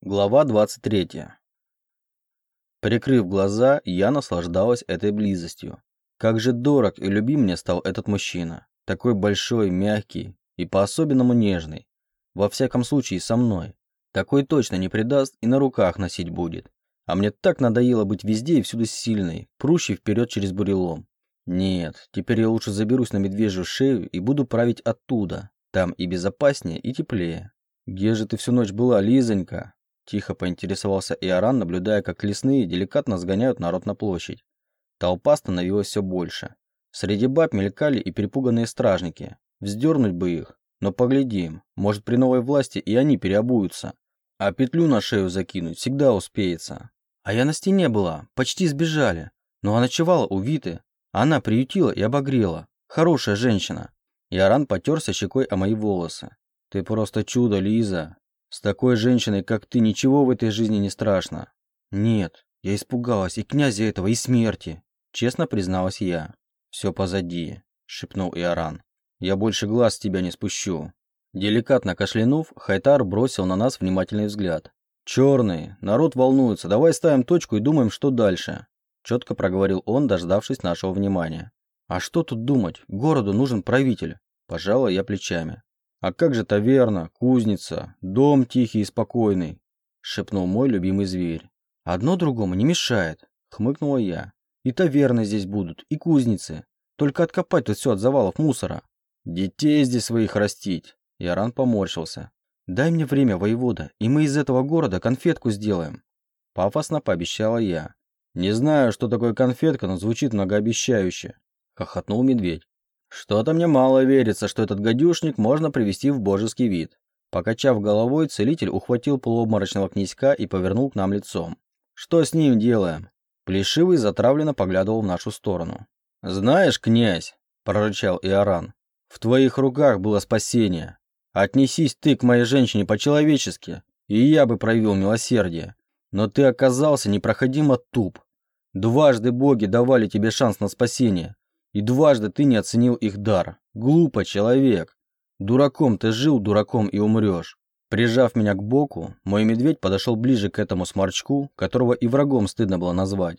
Глава 23. Прикрыв глаза, я наслаждалась этой близостью. Как же дорог и любим мне стал этот мужчина. Такой большой, мягкий и по-особенному нежный. Во всяком случае, со мной. Такой точно не предаст и на руках носить будет. А мне так надоело быть везде и всюду сильной, прущей вперед через бурелом. Нет, теперь я лучше заберусь на медвежью шею и буду править оттуда. Там и безопаснее, и теплее. «Где же ты всю ночь была, Лизонька?» Тихо поинтересовался Иоран, наблюдая, как лесные деликатно сгоняют народ на площадь. Толпа становилась все больше. Среди баб мелькали и перепуганные стражники. Вздернуть бы их. Но поглядим, может при новой власти и они переобуются. А петлю на шею закинуть всегда успеется. А я на стене была, почти сбежали. Но она ночевала у Виты. Она приютила и обогрела. Хорошая женщина. Иоран потерся щекой о мои волосы. Ты просто чудо, Лиза. С такой женщиной, как ты, ничего в этой жизни не страшно. Нет, я испугалась и князя этого, и смерти. Честно призналась я. Все позади, шепнул Иоран. Я больше глаз с тебя не спущу. Деликатно кашлянув, Хайтар бросил на нас внимательный взгляд. «Черный, народ волнуется, давай ставим точку и думаем, что дальше», четко проговорил он, дождавшись нашего внимания. «А что тут думать? Городу нужен правитель», пожала я плечами. «А как же таверна, кузница, дом тихий и спокойный?» – шепнул мой любимый зверь. «Одно другому не мешает», – хмыкнула я. «И таверны здесь будут, и кузницы. Только откопать тут все от завалов мусора. Детей здесь своих растить». Яран поморщился. «Дай мне время, воевода, и мы из этого города конфетку сделаем». Пафосно пообещала я. «Не знаю, что такое конфетка, но звучит многообещающе», – хохотнул медведь. Что-то мне мало верится, что этот гадюшник можно привести в божеский вид. Покачав головой, целитель ухватил полуобморочного князька и повернул к нам лицом. Что с ним делаем? Плешивый затравленно поглядывал в нашу сторону. Знаешь, князь, прорычал Иоран, в твоих руках было спасение. Отнесись ты к моей женщине по-человечески, и я бы проявил милосердие. Но ты оказался непроходимо туп. Дважды боги давали тебе шанс на спасение, и дважды ты не оценил их дар. Глупо, человек. Дураком ты жил, дураком и умрешь. Прижав меня к боку, мой медведь подошел ближе к этому сморчку, которого и врагом стыдно было назвать.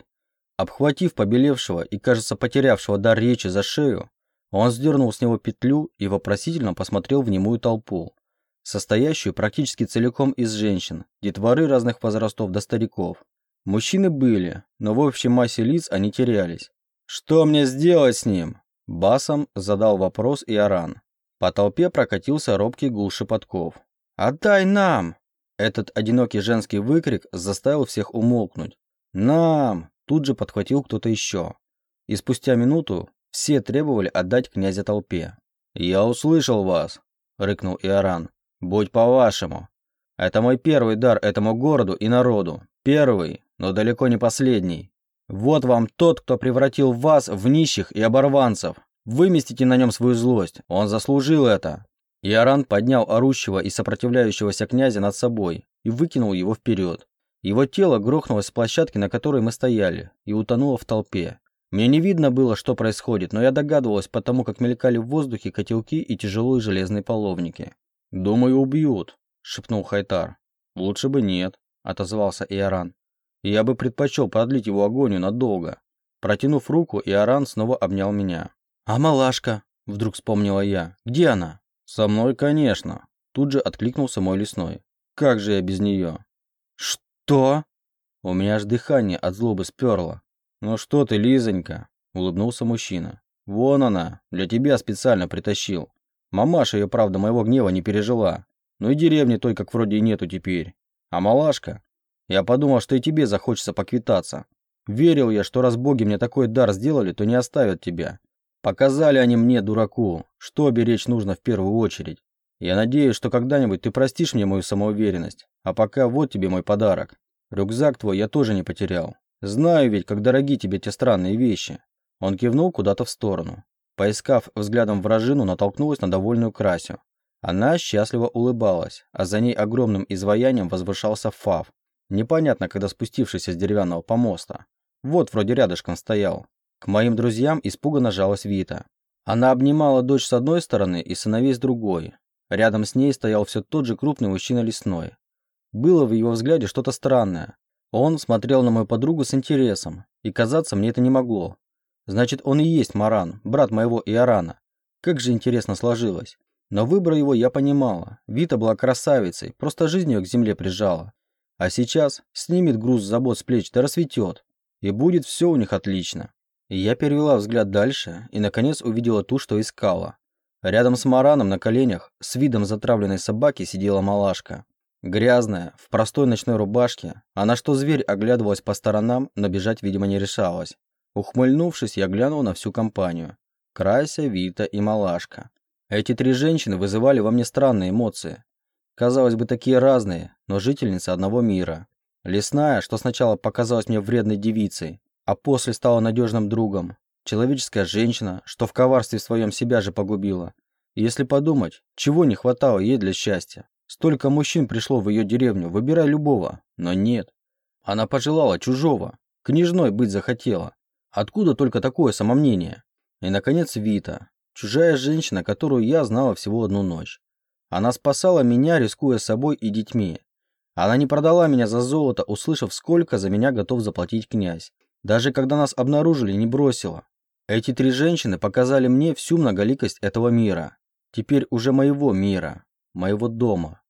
Обхватив побелевшего и, кажется, потерявшего дар речи за шею, он сдернул с него петлю и вопросительно посмотрел в немую толпу, состоящую практически целиком из женщин, детворы разных возрастов до стариков. Мужчины были, но в общей массе лиц они терялись. «Что мне сделать с ним?» Басом задал вопрос Иоран. По толпе прокатился робкий гул шепотков. «Отдай нам!» Этот одинокий женский выкрик заставил всех умолкнуть. «Нам!» Тут же подхватил кто-то еще. И спустя минуту все требовали отдать князя толпе. «Я услышал вас!» — рыкнул Иоран. «Будь по-вашему. Это мой первый дар этому городу и народу. Первый, но далеко не последний. Вот вам тот, кто превратил вас в нищих и оборванцев. Выместите на нем свою злость. Он заслужил это. Иоран поднял орущего и сопротивляющегося князя над собой и выкинул его вперед. Его тело грохнулось с площадки, на которой мы стояли, и утонуло в толпе. Мне не видно было, что происходит, но я догадывалась потому, как мелькали в воздухе котелки и тяжелые железные половники. «Думаю, убьют», — шепнул Хайтар. «Лучше бы нет», — отозвался Иоран я бы предпочел продлить его агонию надолго. Протянув руку, Иоран снова обнял меня. «А малашка?» – вдруг вспомнила я. «Где она?» «Со мной, конечно», – тут же откликнулся мой лесной. «Как же я без нее?» «Что?» У меня аж дыхание от злобы сперло. «Ну что ты, Лизонька?» – улыбнулся мужчина. «Вон она, для тебя специально притащил. Мамаша ее, правда, моего гнева не пережила. Ну и деревни той, как вроде и нету теперь. А малашка? Я подумал, что и тебе захочется поквитаться. Верил я, что раз боги мне такой дар сделали, то не оставят тебя. Показали они мне, дураку, что беречь нужно в первую очередь. Я надеюсь, что когда-нибудь ты простишь мне мою самоуверенность. А пока вот тебе мой подарок. Рюкзак твой я тоже не потерял. Знаю ведь, как дороги тебе те странные вещи. Он кивнул куда-то в сторону. Поискав взглядом вражину, натолкнулась на довольную Красю. Она счастливо улыбалась, а за ней огромным изваянием возвышался Фав, Непонятно, когда спустившийся с деревянного помоста. Вот вроде рядышком стоял. К моим друзьям испуганно жалась Вита. Она обнимала дочь с одной стороны и сыновей с другой. Рядом с ней стоял все тот же крупный мужчина лесной. Было в его взгляде что-то странное. Он смотрел на мою подругу с интересом, и казаться мне это не могло. Значит, он и есть Маран, брат моего Иорана. Как же интересно сложилось. Но выбор его я понимала. Вита была красавицей, просто жизнь ее к земле прижала. А сейчас снимет груз забот с плеч да рассветет. И будет все у них отлично. И я перевела взгляд дальше и, наконец, увидела ту, что искала. Рядом с Мараном на коленях с видом затравленной собаки сидела малашка. Грязная, в простой ночной рубашке, она что зверь оглядывалась по сторонам, но бежать, видимо, не решалась. Ухмыльнувшись, я глянул на всю компанию. Крася, Вита и Малашка. Эти три женщины вызывали во мне странные эмоции. Казалось бы, такие разные, но жительницы одного мира. Лесная, что сначала показалась мне вредной девицей, а после стала надежным другом. Человеческая женщина, что в коварстве своем себя же погубила. И если подумать, чего не хватало ей для счастья? Столько мужчин пришло в ее деревню, выбирай любого. Но нет. Она пожелала чужого. Княжной быть захотела. Откуда только такое самомнение? И, наконец, Вита. Чужая женщина, которую я знала всего одну ночь. Она спасала меня, рискуя собой и детьми. Она не продала меня за золото, услышав, сколько за меня готов заплатить князь. Даже когда нас обнаружили, не бросила. Эти три женщины показали мне всю многоликость этого мира. Теперь уже моего мира, моего дома,